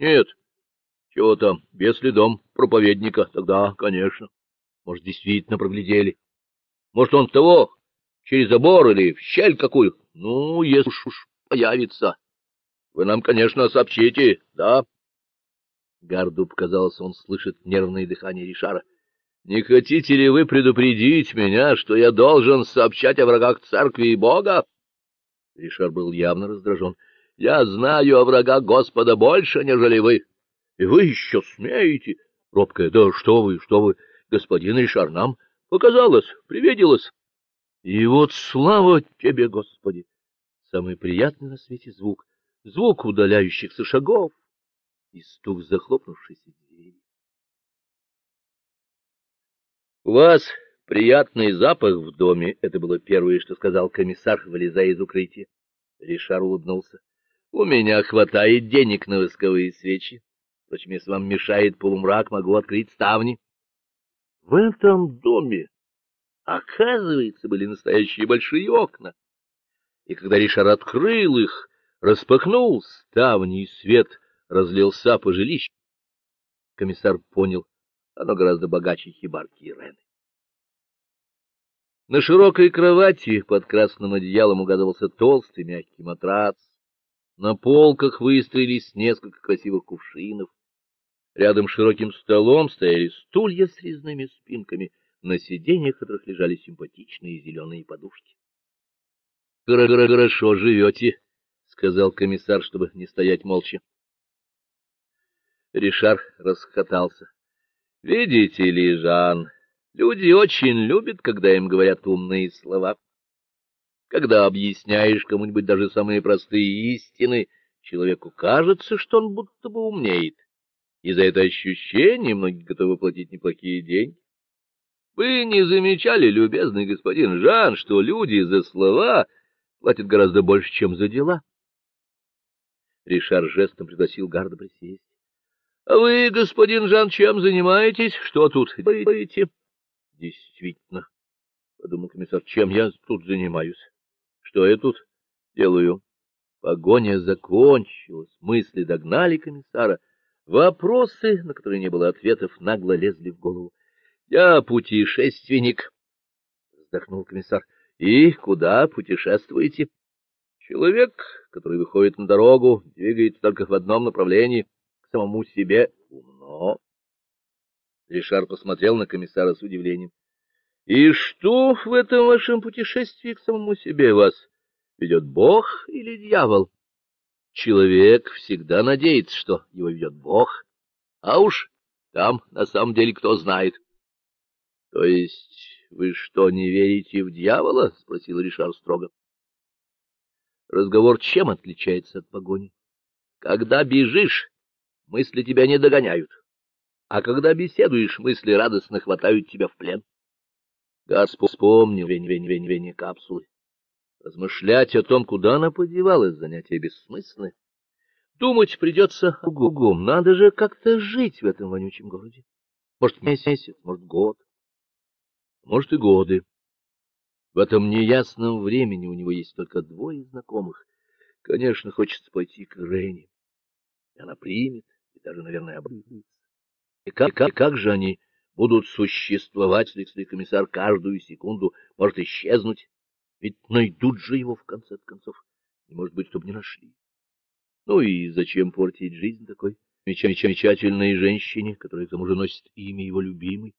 Нет. Чего там, если дом проповедника, тогда, конечно. Может, действительно проглядели. Может, он того, через забор или в щель какую. Ну, если уж появится. Вы нам, конечно, сообщите, да? Гарду показалось, он слышит нервное дыхание Ришара. Не хотите ли вы предупредить меня, что я должен сообщать о врагах церкви и Бога? Ришар был явно раздражен. — Я знаю о врагах Господа больше, нежели вы. И вы еще смеете? Робкая, да что вы, что вы, господин Ришар, нам показалось, привиделось. И вот слава тебе, Господи! Самый приятный на свете звук, звук удаляющихся шагов и стук захлопнувшейся двери. — У вас приятный запах в доме, — это было первое, что сказал комиссар, вылезая из укрытия. Ришар улыбнулся. — У меня хватает денег на восковые свечи. Впрочем, если вам мешает полумрак, могу открыть ставни. В этом доме Оказывается, были настоящие большие окна. И когда Ришар открыл их, распахнул ставни, и свет разлился по жилищу, комиссар понял, оно гораздо богаче хибарки Ирены. На широкой кровати под красным одеялом угадывался толстый мягкий матрац. На полках выстроились несколько красивых кувшинов. Рядом с широким столом стояли стулья с резными спинками на сиденьях которых лежали симпатичные зеленые подушки. — Хорошо живете, — сказал комиссар, чтобы не стоять молча. Ришар расхотался. — Видите ли, Жан, люди очень любят, когда им говорят умные слова. Когда объясняешь кому-нибудь даже самые простые истины, человеку кажется, что он будто бы умнеет. И за это ощущение многие готовы платить неплохие деньги. Вы не замечали, любезный господин Жан, что люди за слова платят гораздо больше, чем за дела? Ришар жестом пригласил Гарда присесть. — А вы, господин Жан, чем занимаетесь? Что тут делаете? — Действительно, — подумал комиссар, — чем я тут занимаюсь? Что я тут делаю? Погоня закончилась, мысли догнали комиссара. Вопросы, на которые не было ответов, нагло лезли в голову. Я путешественник, вздохнул комиссар. И куда путешествуете? Человек, который выходит на дорогу, двигается только в одном направлении, к самому себе. Умно. Ришар посмотрел на комиссара с удивлением. И что в этом вашем путешествии к самому себе вас ведет Бог или дьявол? Человек всегда надеется, что его ведет Бог, а уж там на самом деле кто знает. — То есть вы что, не верите в дьявола? — спросил Ришар строго. Разговор чем отличается от погони? Когда бежишь, мысли тебя не догоняют, а когда беседуешь, мысли радостно хватают тебя в плен. Газ вспомнил вень-вень-вень-вень капсулы. Размышлять о том, куда она подевалась, занятие бессмысленное. Думать придется кругом. Надо же как-то жить в этом вонючем городе. Может, месяц, может, год может, и годы. В этом неясном времени у него есть только двое знакомых. Конечно, хочется пойти к Рене. Она примет и даже, наверное, обрадуется. И как, как, как же они будут существовать, если комиссар каждую секунду может исчезнуть? Ведь найдут же его в конце концов. Не может быть, чтобы не нашли. Ну и зачем портить жизнь такой замечательной женщине, которая к тому же носит имя его любимой?